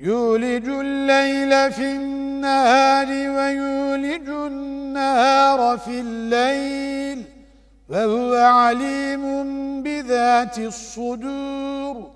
يولج الليل في النهار ويولج النهار في الليل وهو عليم بذات الصدور.